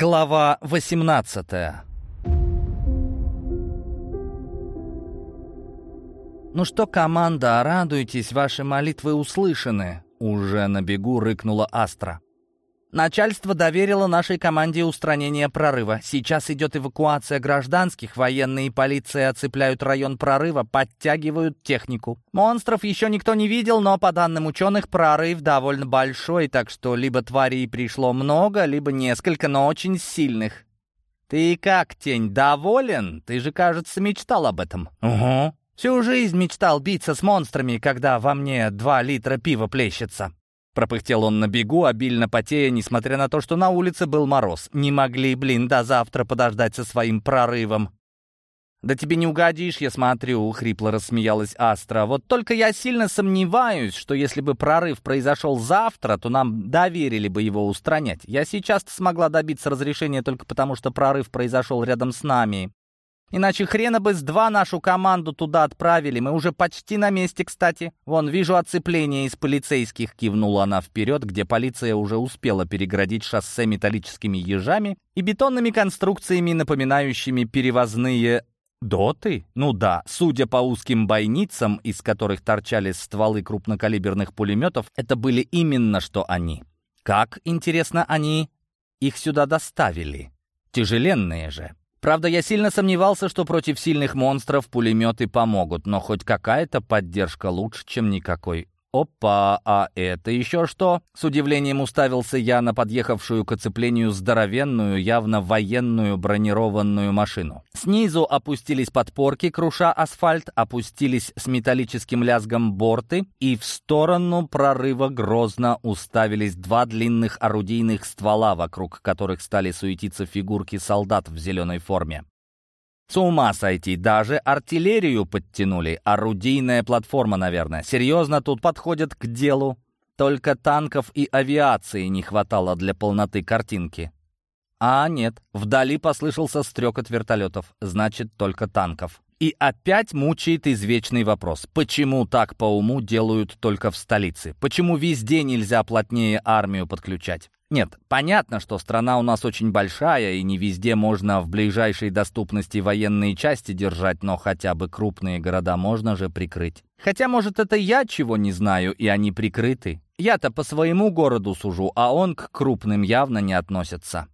Глава 18 «Ну что, команда, радуйтесь, ваши молитвы услышаны!» Уже на бегу рыкнула Астра. Начальство доверило нашей команде устранение прорыва. Сейчас идет эвакуация гражданских, военные и полиция оцепляют район прорыва, подтягивают технику. Монстров еще никто не видел, но, по данным ученых, прорыв довольно большой, так что либо тварей пришло много, либо несколько, но очень сильных. «Ты как, Тень, доволен? Ты же, кажется, мечтал об этом». «Угу. Всю жизнь мечтал биться с монстрами, когда во мне два литра пива плещется». Пропыхтел он на бегу, обильно потея, несмотря на то, что на улице был мороз. Не могли, блин, до завтра подождать со своим прорывом. «Да тебе не угодишь, я смотрю», — хрипло рассмеялась Астра. «Вот только я сильно сомневаюсь, что если бы прорыв произошел завтра, то нам доверили бы его устранять. Я сейчас смогла добиться разрешения только потому, что прорыв произошел рядом с нами. Иначе хрена бы с два нашу команду туда отправили. Мы уже почти на месте, кстати. Вон, вижу оцепление из полицейских», — кивнула она вперед, где полиция уже успела переградить шоссе металлическими ежами и бетонными конструкциями, напоминающими перевозные Доты? Ну да, судя по узким бойницам, из которых торчали стволы крупнокалиберных пулеметов, это были именно что они. Как, интересно, они их сюда доставили? Тяжеленные же. Правда, я сильно сомневался, что против сильных монстров пулеметы помогут, но хоть какая-то поддержка лучше, чем никакой. «Опа, а это еще что?» С удивлением уставился я на подъехавшую к оцеплению здоровенную, явно военную бронированную машину. Снизу опустились подпорки, круша асфальт, опустились с металлическим лязгом борты, и в сторону прорыва грозно уставились два длинных орудийных ствола, вокруг которых стали суетиться фигурки солдат в зеленой форме. С ума сойти, даже артиллерию подтянули. Орудийная платформа, наверное. Серьезно, тут подходят к делу. Только танков и авиации не хватало для полноты картинки. А нет, вдали послышался стрекот вертолетов. Значит, только танков. И опять мучает извечный вопрос. Почему так по уму делают только в столице? Почему везде нельзя плотнее армию подключать? Нет, понятно, что страна у нас очень большая, и не везде можно в ближайшей доступности военные части держать, но хотя бы крупные города можно же прикрыть. Хотя, может, это я чего не знаю, и они прикрыты. Я-то по своему городу сужу, а он к крупным явно не относится.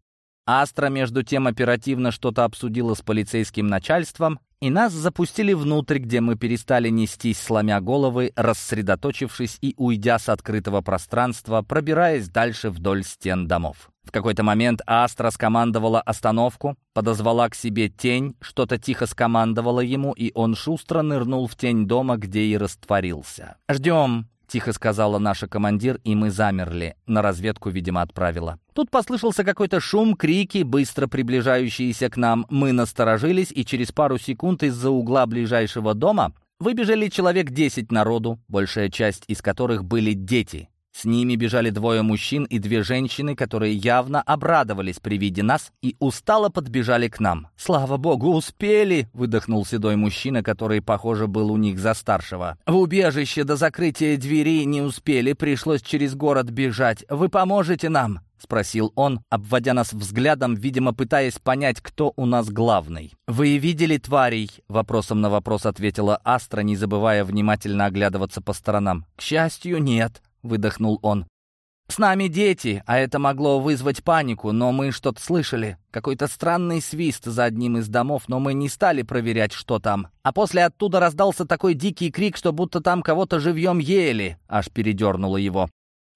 Астра, между тем, оперативно что-то обсудила с полицейским начальством, и нас запустили внутрь, где мы перестали нестись, сломя головы, рассредоточившись и уйдя с открытого пространства, пробираясь дальше вдоль стен домов. В какой-то момент Астра скомандовала остановку, подозвала к себе тень, что-то тихо скомандовала ему, и он шустро нырнул в тень дома, где и растворился. «Ждем», — тихо сказала наша командир, и мы замерли. На разведку, видимо, отправила. Тут послышался какой-то шум, крики, быстро приближающиеся к нам. Мы насторожились, и через пару секунд из-за угла ближайшего дома выбежали человек десять народу, большая часть из которых были дети. С ними бежали двое мужчин и две женщины, которые явно обрадовались при виде нас и устало подбежали к нам. «Слава богу, успели!» — выдохнул седой мужчина, который, похоже, был у них за старшего. «В убежище до закрытия двери не успели, пришлось через город бежать. Вы поможете нам?» — спросил он, обводя нас взглядом, видимо, пытаясь понять, кто у нас главный. «Вы видели тварей?» — вопросом на вопрос ответила Астра, не забывая внимательно оглядываться по сторонам. «К счастью, нет», выдохнул он. «С нами дети, а это могло вызвать панику, но мы что-то слышали. Какой-то странный свист за одним из домов, но мы не стали проверять, что там. А после оттуда раздался такой дикий крик, что будто там кого-то живьем ели», — аж передернуло его.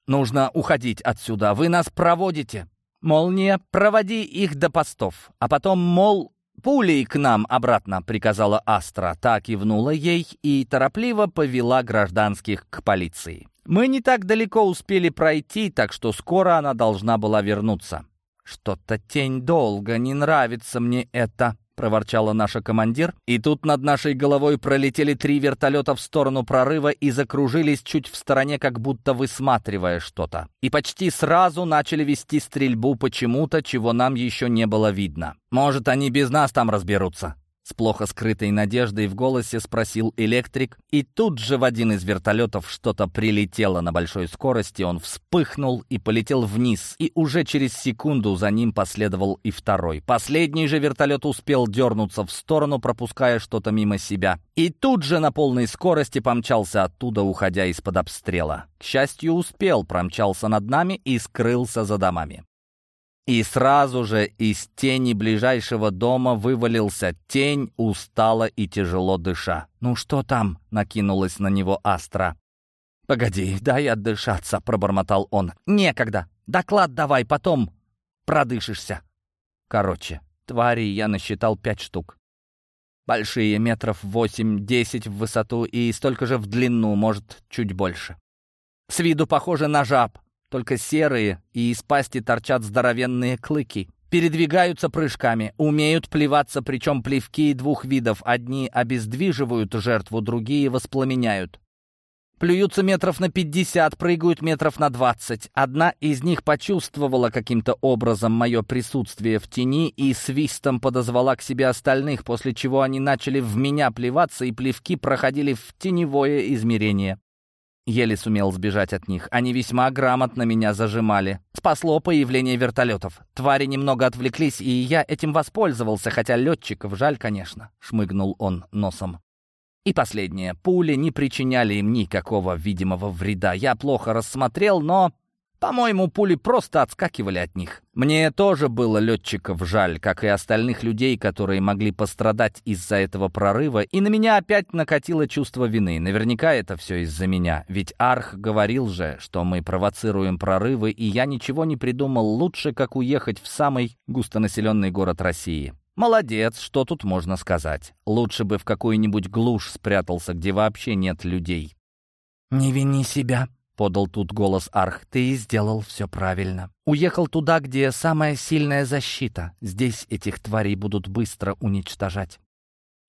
«Нужно уходить отсюда, вы нас проводите». «Молния, проводи их до постов, а потом, мол, пулей к нам обратно», — приказала Астра. Так кивнула ей и торопливо повела гражданских к полиции. Мы не так далеко успели пройти, так что скоро она должна была вернуться. «Что-то тень долго, не нравится мне это», — проворчала наша командир. И тут над нашей головой пролетели три вертолета в сторону прорыва и закружились чуть в стороне, как будто высматривая что-то. И почти сразу начали вести стрельбу почему-то, чего нам еще не было видно. «Может, они без нас там разберутся?» — С плохо скрытой надеждой в голосе спросил электрик, и тут же в один из вертолетов что-то прилетело на большой скорости, он вспыхнул и полетел вниз, и уже через секунду за ним последовал и второй. Последний же вертолет успел дернуться в сторону, пропуская что-то мимо себя, и тут же на полной скорости помчался оттуда, уходя из-под обстрела. К счастью, успел, промчался над нами и скрылся за домами. И сразу же из тени ближайшего дома вывалился тень, устало и тяжело дыша. «Ну что там?» — накинулась на него Астра. «Погоди, дай отдышаться», — пробормотал он. «Некогда. Доклад давай, потом продышишься». Короче, тварей я насчитал пять штук. Большие, метров восемь-десять в высоту и столько же в длину, может, чуть больше. С виду похоже на жаб, только серые, и из пасти торчат здоровенные клыки. Передвигаются прыжками, умеют плеваться, причем плевки двух видов. Одни обездвиживают жертву, другие воспламеняют. Плюются метров на 50, прыгают метров на 20. Одна из них почувствовала каким-то образом мое присутствие в тени и свистом подозвала к себе остальных, после чего они начали в меня плеваться, и плевки проходили в теневое измерение. Еле сумел сбежать от них. Они весьма грамотно меня зажимали. Спасло появление вертолетов. Твари немного отвлеклись, и я этим воспользовался, хотя летчиков жаль, конечно», — шмыгнул он носом. И последнее. Пули не причиняли им никакого видимого вреда. Я плохо рассмотрел, но по-моему, пули просто отскакивали от них. Мне тоже было летчиков жаль, как и остальных людей, которые могли пострадать из-за этого прорыва, и на меня опять накатило чувство вины. Наверняка это все из-за меня, ведь Арх говорил же, что мы провоцируем прорывы, и я ничего не придумал лучше, как уехать в самый густонаселенный город России. Молодец, что тут можно сказать. Лучше бы в какую-нибудь глушь спрятался, где вообще нет людей. «Не вини себя», подал тут голос Арх. «Ты сделал все правильно. Уехал туда, где самая сильная защита. Здесь этих тварей будут быстро уничтожать.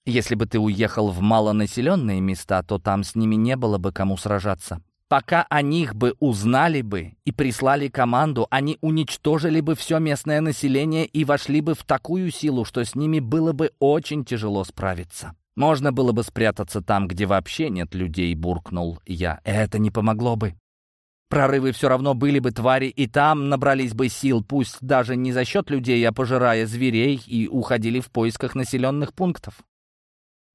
Если бы ты уехал в малонаселенные места, то там с ними не было бы кому сражаться. Пока о них бы узнали бы и прислали команду, они уничтожили бы все местное население и вошли бы в такую силу, что с ними было бы очень тяжело справиться. Можно было бы спрятаться там, где вообще нет людей, буркнул я. Это не помогло бы. Прорывы все равно были бы твари, и там набрались бы сил, пусть даже не за счет людей, а пожирая зверей, и уходили в поисках населенных пунктов.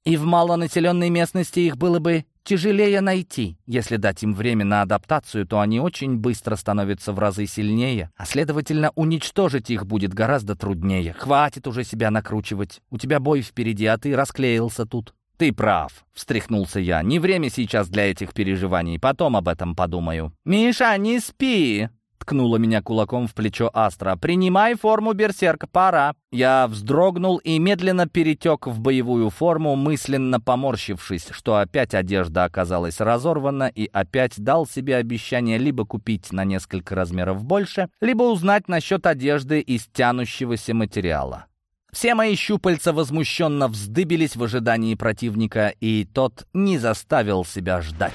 И в малонаселенной местности их было бы тяжелее найти. Если дать им время на адаптацию, то они очень быстро становятся в разы сильнее, а следовательно, уничтожить их будет гораздо труднее. Хватит уже себя накручивать. У тебя бой впереди, а ты расклеился тут. «Ты прав», — встряхнулся я. «Не время сейчас для этих переживаний. Потом об этом подумаю». «Миша, не спи!» Ткнула меня кулаком в плечо Астра. «Принимай форму берсерка, пора!» Я вздрогнул и медленно перетек в боевую форму, мысленно поморщившись, что опять одежда оказалась разорвана и опять дал себе обещание либо купить на несколько размеров больше, либо узнать насчет одежды из тянущегося материала. Все мои щупальца возмущенно вздыбились в ожидании противника, и тот не заставил себя ждать.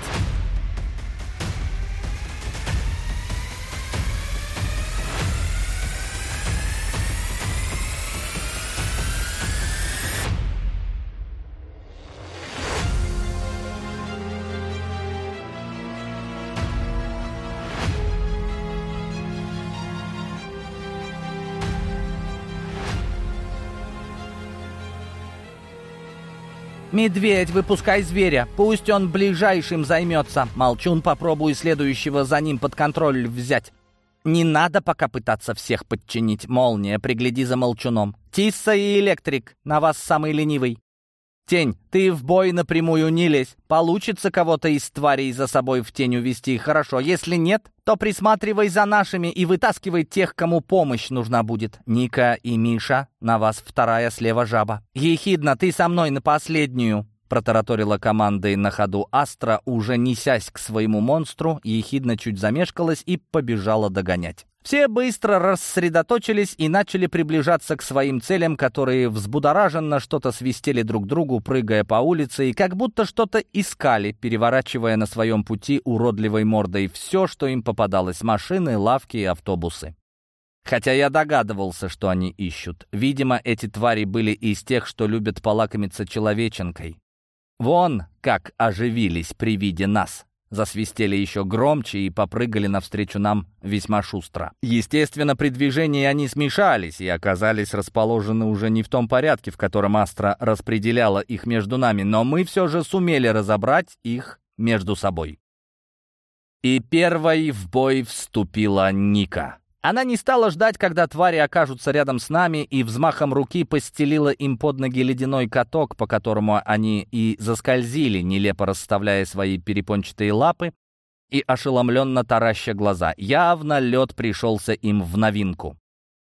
«Медведь, выпускай зверя! Пусть он ближайшим займется!» Молчун, попробую следующего за ним под контроль взять. «Не надо пока пытаться всех подчинить. Молния, пригляди за молчуном. Тисса и Электрик, на вас самый ленивый. «Тень, ты в бой напрямую не лезь. Получится кого-то из тварей за собой в тень увести, хорошо. Если нет, то присматривай за нашими и вытаскивай тех, кому помощь нужна будет. Ника и Миша, на вас вторая слева жаба. Ехидна, ты со мной на последнюю». Протараторила командой на ходу Астра, уже несясь к своему монстру, ехидно чуть замешкалась и побежала догонять. Все быстро рассредоточились и начали приближаться к своим целям, которые взбудораженно что-то свистели друг другу, прыгая по улице, и как будто что-то искали, переворачивая на своем пути уродливой мордой все, что им попадалось — машины, лавки и автобусы. Хотя я догадывался, что они ищут. Видимо, эти твари были из тех, что любят полакомиться человеченкой. Вон как оживились при виде нас. Засвистели еще громче и попрыгали навстречу нам весьма шустро. Естественно, при движении они смешались и оказались расположены уже не в том порядке, в котором Астра распределяла их между нами, но мы все же сумели разобрать их между собой. И первой в бой вступила Ника. Она не стала ждать, когда твари окажутся рядом с нами, и взмахом руки постелила им под ноги ледяной каток, по которому они и заскользили, нелепо расставляя свои перепончатые лапы и ошеломленно тараща глаза. Явно лед пришелся им в новинку.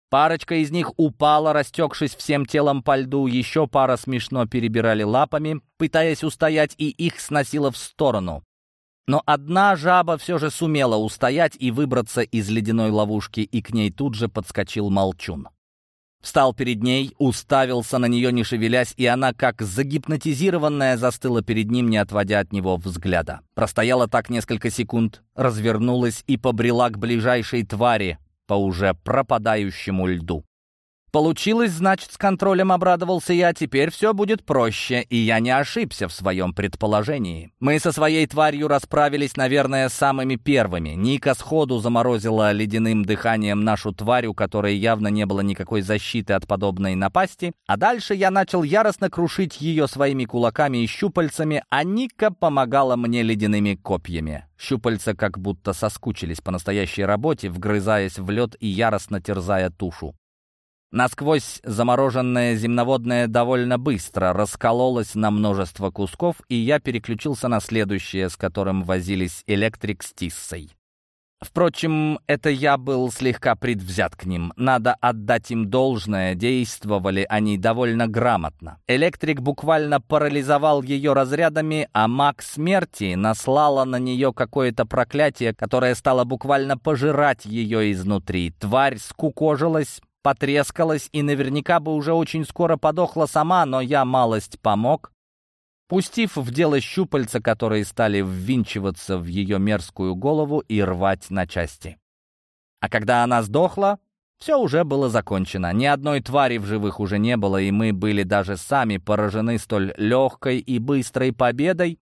Парочка из них упала, растекшись всем телом по льду, еще пара смешно перебирали лапами, пытаясь устоять, и их сносило в сторону. Но одна жаба все же сумела устоять и выбраться из ледяной ловушки, и к ней тут же подскочил молчун. Встал перед ней, уставился на нее, не шевелясь, и она, как загипнотизированная, застыла перед ним, не отводя от него взгляда. Простояла так несколько секунд, развернулась и побрела к ближайшей твари по уже пропадающему льду. Получилось, значит, с контролем обрадовался я, теперь все будет проще, и я не ошибся в своем предположении. Мы со своей тварью расправились, наверное, самыми первыми. Ника сходу заморозила ледяным дыханием нашу тварь, у которой явно не было никакой защиты от подобной напасти, а дальше я начал яростно крушить ее своими кулаками и щупальцами, а Ника помогала мне ледяными копьями. Щупальца как будто соскучились по настоящей работе, вгрызаясь в лед и яростно терзая тушу. Насквозь замороженное земноводное довольно быстро раскололось на множество кусков, и я переключился на следующее, с которым возились электрик с Тиссой. Впрочем, это я был слегка предвзят к ним. Надо отдать им должное, действовали они довольно грамотно. Электрик буквально парализовал ее разрядами, а маг смерти наслала на нее какое-то проклятие, которое стало буквально пожирать ее изнутри. Тварь скукожилась, потрескалась и наверняка бы уже очень скоро подохла сама, но я малость помог, пустив в дело щупальца, которые стали ввинчиваться в ее мерзкую голову и рвать на части. А когда она сдохла, все уже было закончено. Ни одной твари в живых уже не было, и мы были даже сами поражены столь легкой и быстрой победой,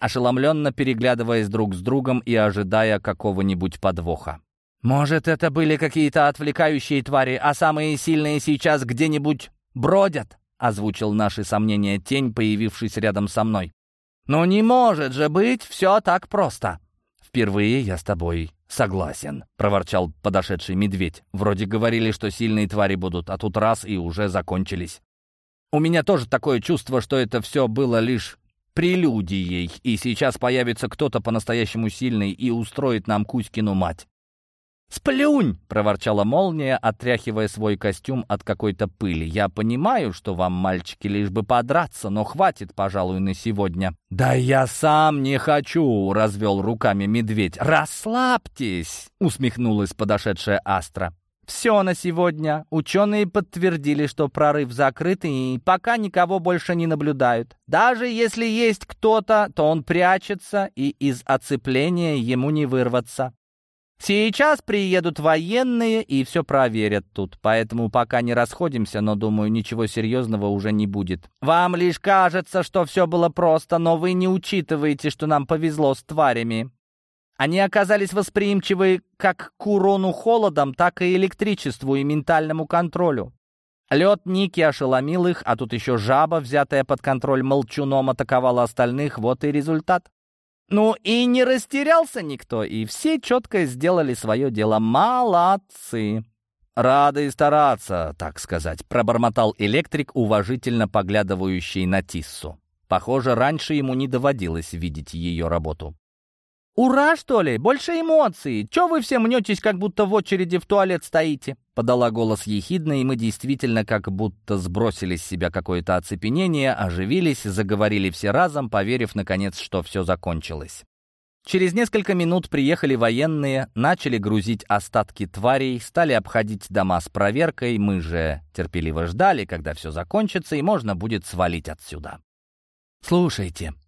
ошеломленно переглядываясь друг с другом и ожидая какого-нибудь подвоха. «Может, это были какие-то отвлекающие твари, а самые сильные сейчас где-нибудь бродят?» — озвучил наши сомнения тень, появившись рядом со мной. «Ну не может же быть все так просто!» «Впервые я с тобой согласен», — проворчал подошедший медведь. «Вроде говорили, что сильные твари будут, а тут раз и уже закончились. У меня тоже такое чувство, что это все было лишь прелюдией, и сейчас появится кто-то по-настоящему сильный и устроит нам Кузькину мать. «Сплюнь!» — проворчала молния, отряхивая свой костюм от какой-то пыли. «Я понимаю, что вам, мальчики, лишь бы подраться, но хватит, пожалуй, на сегодня». «Да я сам не хочу!» — развел руками медведь. «Расслабьтесь!» — усмехнулась подошедшая Астра. «Все на сегодня. Ученые подтвердили, что прорыв закрыт, и пока никого больше не наблюдают. Даже если есть кто-то, то он прячется, и из оцепления ему не вырваться. Сейчас приедут военные и все проверят тут, поэтому пока не расходимся, но, думаю, ничего серьезного уже не будет. Вам лишь кажется, что все было просто, но вы не учитываете, что нам повезло с тварями. Они оказались восприимчивы как к урону холодом, так и электричеству и ментальному контролю. Лед Ники ошеломил их, а тут еще жаба, взятая под контроль молчуном, атаковала остальных, вот и результат. Ну и не растерялся никто, и все четко сделали свое дело. Молодцы! «Рады стараться, так сказать», — пробормотал электрик, уважительно поглядывающий на Тиссу. Похоже, раньше ему не доводилось видеть ее работу. «Ура, что ли? Больше эмоций! Че вы все мнетесь, как будто в очереди в туалет стоите?» Подала голос ехидно, и мы действительно как будто сбросили с себя какое-то оцепенение, оживились, заговорили все разом, поверив, наконец, что все закончилось. Через несколько минут приехали военные, начали грузить остатки тварей, стали обходить дома с проверкой, мы же терпеливо ждали, когда все закончится и можно будет свалить отсюда. «Слушайте», —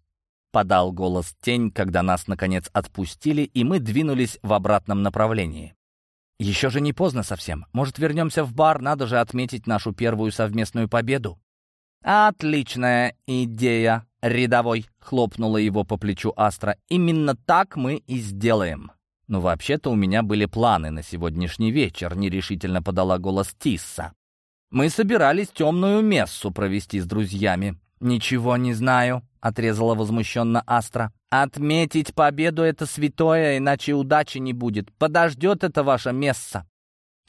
подал голос тень, когда нас, наконец, отпустили, и мы двинулись в обратном направлении. Еще же не поздно совсем. Может, вернемся в бар? Надо же отметить нашу первую совместную победу. «Отличная идея, рядовой!» — хлопнула его по плечу Астра. «Именно так мы и сделаем!» «Ну, вообще-то у меня были планы на сегодняшний вечер», — нерешительно подала голос Тисса. «Мы собирались темную мессу провести с друзьями». «Ничего не знаю», — отрезала возмущенно Астра. «Отметить победу — это святое, иначе удачи не будет. Подождет это ваша месса.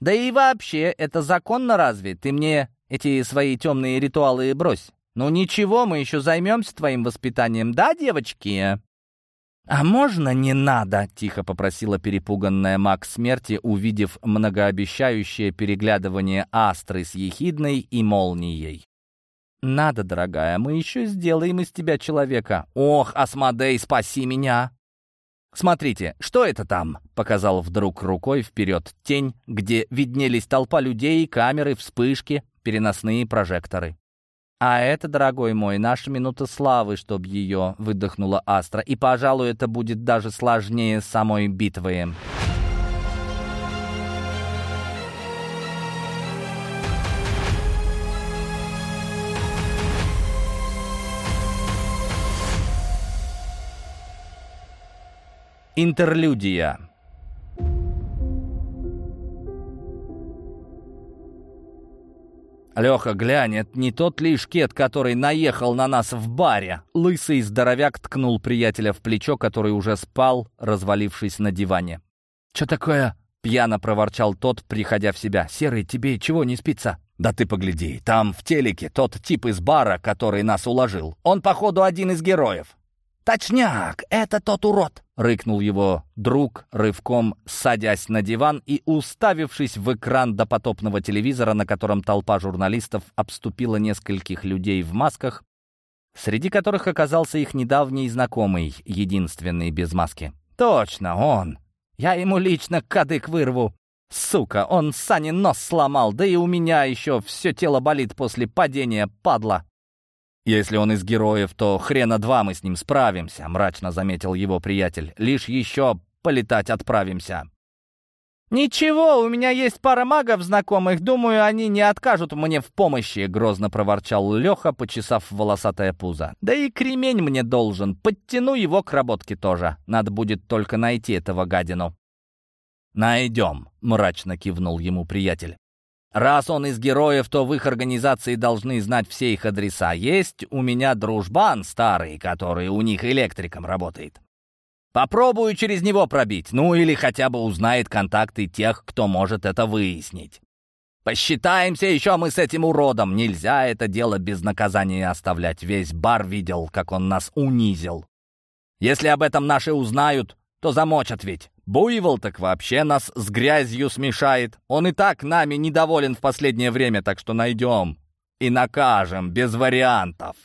Да и вообще, это законно разве? Ты мне эти свои темные ритуалы брось. Ну ничего, мы еще займемся твоим воспитанием, да, девочки?» «А можно не надо?» — тихо попросила перепуганная маг смерти, увидев многообещающее переглядывание астры с ехидной и молнией. «Надо, дорогая, мы еще сделаем из тебя человека. Ох, Асмодей, спаси меня!» «Смотрите, что это там?» — показал вдруг рукой вперед тень, где виднелись толпа людей, камеры, вспышки, переносные прожекторы. «А это, дорогой мой, наша минута славы, чтоб ее выдохнула Астра, и, пожалуй, это будет даже сложнее самой битвы». Интерлюдия «Леха, глянь, это не тот ли шкет, который наехал на нас в баре?» Лысый здоровяк ткнул приятеля в плечо, который уже спал, развалившись на диване. «Че такое?» — пьяно проворчал тот, приходя в себя. «Серый, тебе чего не спится?» «Да ты погляди, там в телеке тот тип из бара, который нас уложил. Он, походу, один из героев». «Точняк, это тот урод!» — рыкнул его друг, рывком садясь на диван и уставившись в экран допотопного телевизора, на котором толпа журналистов обступила нескольких людей в масках, среди которых оказался их недавний знакомый, единственный без маски. «Точно, он! Я ему лично кадык вырву! Сука, он Санин нос сломал, да и у меня еще все тело болит после падения, падла!» «Если он из героев, то хрена два мы с ним справимся», — мрачно заметил его приятель. «Лишь еще полетать отправимся». «Ничего, у меня есть пара магов знакомых, думаю, они не откажут мне в помощи», — грозно проворчал Леха, почесав волосатое пузо. «Да и кремень мне должен, подтяну его к работке тоже. Надо будет только найти этого гадину». «Найдем», — мрачно кивнул ему приятель. Раз он из героев, то в их организации должны знать все их адреса. Есть у меня дружбан старый, который у них электриком работает. Попробую через него пробить, ну или хотя бы узнает контакты тех, кто может это выяснить. Посчитаемся еще мы с этим уродом. Нельзя это дело без наказания оставлять. Весь бар видел, как он нас унизил. Если об этом наши узнают, то замочат ведь. Буйвол так вообще нас с грязью смешает. Он и так нами недоволен в последнее время, так что найдем и накажем без вариантов.